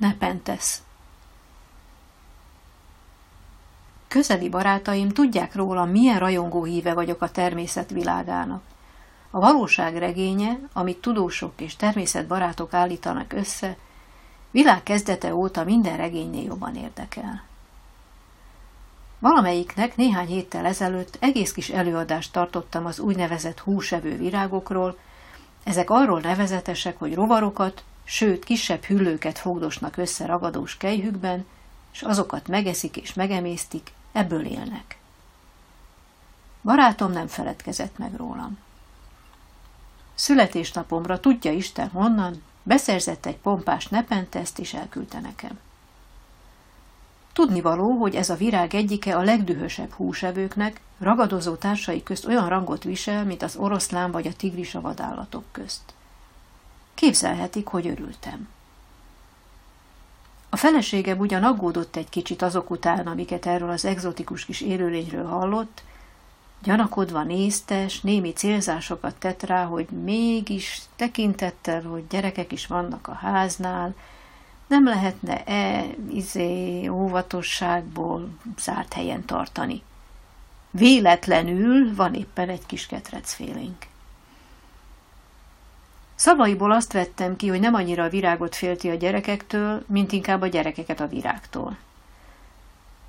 Nepentesz Közeli barátaim tudják róla, milyen rajongó híve vagyok a természet világának. A valóság regénye, amit tudósok és természetbarátok állítanak össze, világ kezdete óta minden regénynél jobban érdekel. Valamelyiknek néhány héttel ezelőtt egész kis előadást tartottam az úgynevezett húsevő virágokról, ezek arról nevezetesek, hogy rovarokat, sőt kisebb hüllőket fogdosnak össze ragadós kejhükben, és azokat megeszik és megemésztik, ebből élnek. Barátom nem feledkezett meg rólam. Születésnapomra tudja Isten honnan, beszerzett egy pompás nepenteszt és elküldte nekem. Tudnivaló, hogy ez a virág egyike a legdühösebb húsevőknek, ragadozó társai közt olyan rangot visel, mint az oroszlán vagy a tigris a vadállatok közt. Képzelhetik, hogy örültem. A feleségem ugyan aggódott egy kicsit azok után, amiket erről az egzotikus kis élőlényről hallott, gyanakodva nézte, s némi célzásokat tett rá, hogy mégis tekintettel, hogy gyerekek is vannak a háznál, nem lehetne-e izé, óvatosságból zárt helyen tartani. Véletlenül van éppen egy kis ketrecfélénk. Szavaiból azt vettem ki, hogy nem annyira a virágot félti a gyerekektől, mint inkább a gyerekeket a virágtól.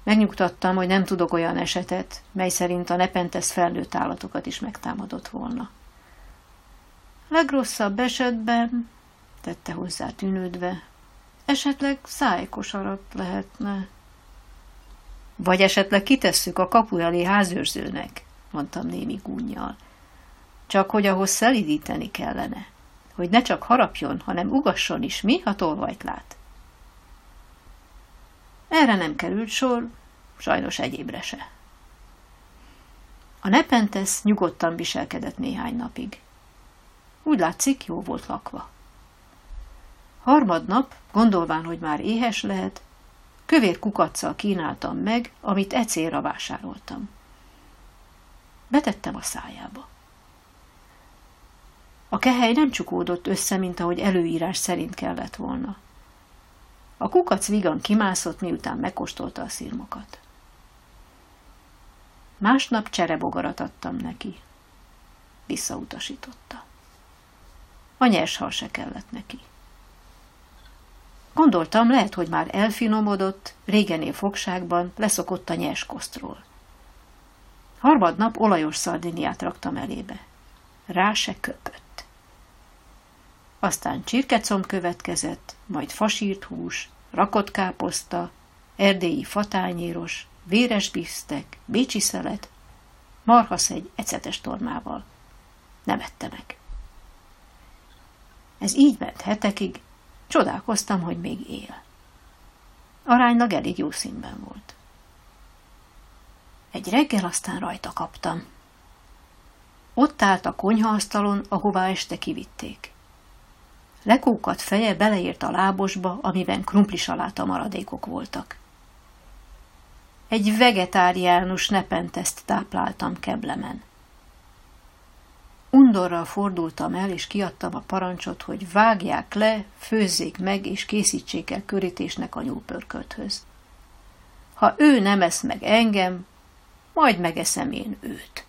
Megnyugtattam, hogy nem tudok olyan esetet, mely szerint a nepentesz felnőtt állatokat is megtámadott volna. Legrosszabb esetben, tette hozzá tűnődve, esetleg szájkosarat lehetne. Vagy esetleg kitesszük a kapu elé házőrzőnek, mondtam némi gúnyjal. Csak hogy ahhoz szelidíteni kellene hogy ne csak harapjon, hanem ugasson is, mi, ha tolvajt lát. Erre nem került sor, sajnos egyébre se. A nepentesz nyugodtan viselkedett néhány napig. Úgy látszik, jó volt lakva. Harmadnap, gondolván, hogy már éhes lehet, kövér kukacsal kínáltam meg, amit ecélra vásároltam. Betettem a szájába. A kehely nem csukódott össze, mint ahogy előírás szerint kellett volna. A kukac vigan kimászott, miután megkóstolta a szirmokat. Másnap cserebogarat adtam neki. Visszautasította. A nyers hal se kellett neki. Gondoltam, lehet, hogy már elfinomodott, régenél fogságban leszokott a nyers kosztról. Harmadnap olajos szardiniát raktam elébe. Rá se köpött. Aztán csirkecom következett, majd fasírt hús, rakott káposzta, erdélyi fatányéros, véres bisztek, bécsi szelet, marhaszegy ecetes tormával. Nem ette meg. Ez így ment hetekig, csodálkoztam, hogy még él. Aránylag elég jó színben volt. Egy reggel aztán rajta kaptam. Ott állt a konyhaasztalon, ahová este kivitték. Lekókat feje beleért a lábosba, amiben krumplisaláta maradékok voltak. Egy vegetáriánus nepenteszt tápláltam keblemen. Undorral fordultam el, és kiadtam a parancsot, hogy vágják le, főzzék meg, és készítsék el körítésnek a nyúlpörkölthöz. Ha ő nem esz meg engem, majd megeszem én őt.